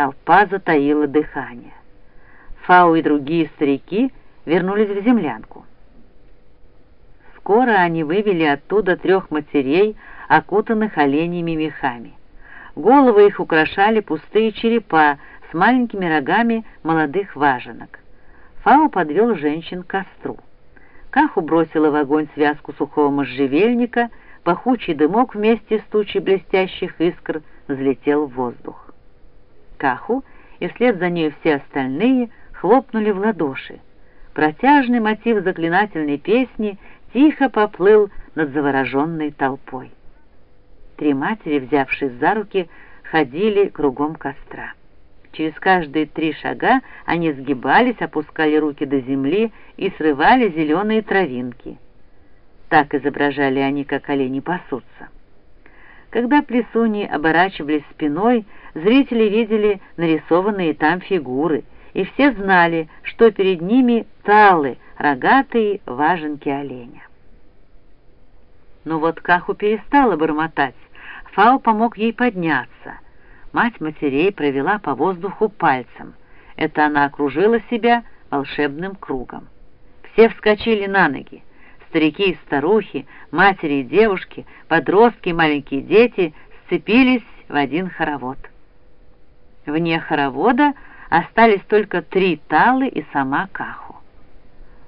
Толпа затаила дыхание. Фау и другие старики вернулись в землянку. Скоро они вывели оттуда трех матерей, окутанных оленями мехами. Головы их украшали пустые черепа с маленькими рогами молодых важенок. Фау подвел женщин к костру. Каху бросила в огонь связку сухого можжевельника, пахучий дымок вместе с тучей блестящих искр взлетел в воздух. Каху и вслед за ней все остальные хлопнули в ладоши. Протяжный мотив заклинательной песни тихо поплыл над завороженной толпой. Три матери, взявшись за руки, ходили кругом костра. Через каждые три шага они сгибались, опускали руки до земли и срывали зеленые травинки. Так изображали они, как олени пасутся. Когда плесуни оборачивались спиной, зрители видели нарисованные там фигуры, и все знали, что перед ними талы, рогатые важенки оленя. Но вот Каху перестала бормотать, Фау помог ей подняться — Мать матерей провела по воздуху пальцем. Это она окружила себя волшебным кругом. Все вскочили на ноги. Старики и старухи, матери и девушки, подростки и маленькие дети сцепились в один хоровод. Вне хоровода остались только три талы и сама Каху.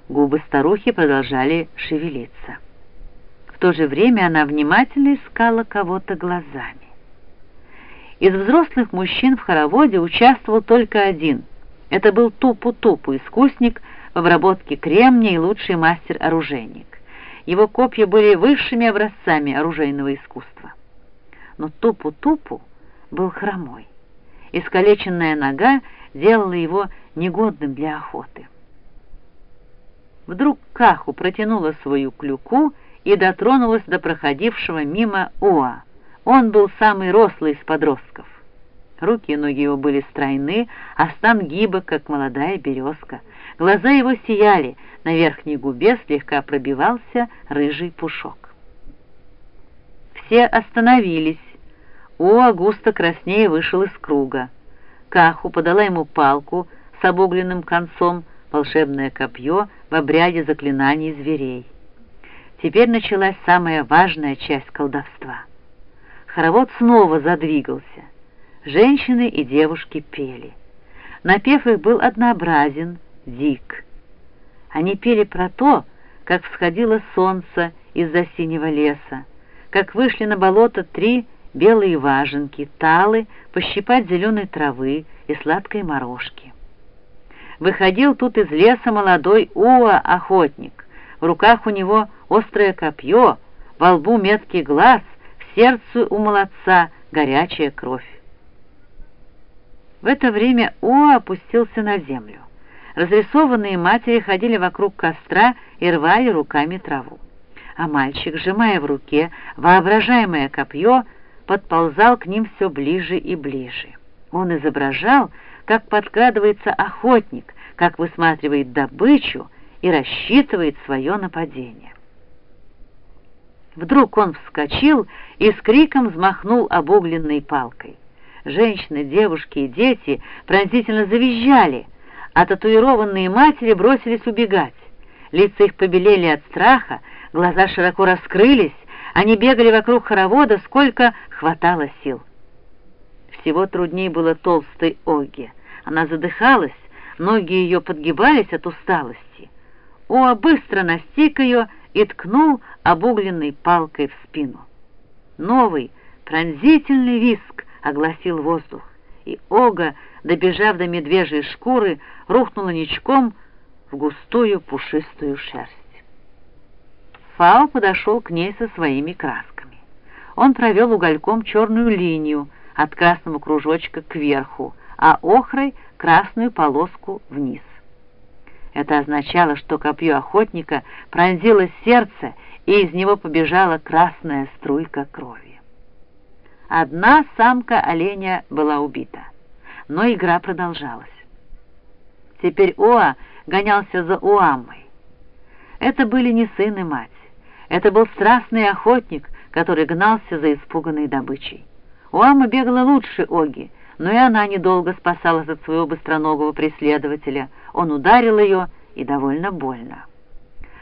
Губы старухи продолжали шевелиться. В то же время она внимательно искала кого-то глазами. Из взрослых мужчин в хороводе участвовал только один. Это был Тупу-Тупу, искусник в обработке кремния и лучший мастер-оружейник. Его копья были высшими образцами оружейного искусства. Но Тупу-Тупу был хромой. Искалеченная нога делала его негодным для охоты. Вдруг Каху протянула свою клюку и дотронулась до проходившего мимо Оа. Он был самый рослый из подростков. Руки и ноги его были стройны, а стан гибок, как молодая березка. Глаза его сияли, на верхней губе слегка пробивался рыжий пушок. Все остановились. О, Агуста краснее вышел из круга. Каху подала ему палку с обугленным концом, волшебное копье в обряде заклинаний зверей. Теперь началась самая важная часть колдовства — Хоровод снова задвигался. Женщины и девушки пели. Напев их был однообразен, дик. Они пели про то, как всходило солнце из-за синего леса, как вышли на болото три белые важенки, талы, пощипать зеленой травы и сладкой морожки. Выходил тут из леса молодой Уа-охотник. В руках у него острое копье, во лбу меткий глаз, сердцу у молодца горячая кровь. В это время О опустился на землю. Разрисованные матери ходили вокруг костра и рвали руками траву. А мальчик, сжимая в руке воображаемое копье, подползал к ним все ближе и ближе. Он изображал, как подкрадывается охотник, как высматривает добычу и рассчитывает свое нападение. Вдруг он вскочил и с криком взмахнул обугленной палкой. Женщины, девушки и дети пронзительно завизжали, а татуированные матери бросились убегать. Лица их побелели от страха, глаза широко раскрылись, они бегали вокруг хоровода, сколько хватало сил. Всего трудней было толстой Оге. Она задыхалась, ноги ее подгибались от усталости. Оа быстро настиг ее и ткнул обугленной палкой в спину. Новый пронзительный виск огласил воздух, и Ога, добежав до медвежьей шкуры, рухнула ничком в густую пушистую шерсть. Фао подошел к ней со своими красками. Он провел угольком черную линию от красного кружочка кверху, а охрой красную полоску вниз. Это означало, что копье охотника пронзило сердце, и из него побежала красная струйка крови. Одна самка оленя была убита, но игра продолжалась. Теперь Оа гонялся за Уаммой. Это были не сын и мать. Это был страстный охотник, который гнался за испуганной добычей. Уамма бегала лучше Оги, Но и она недолго спасалась от своего быстроногого преследователя. Он ударил ее и довольно больно.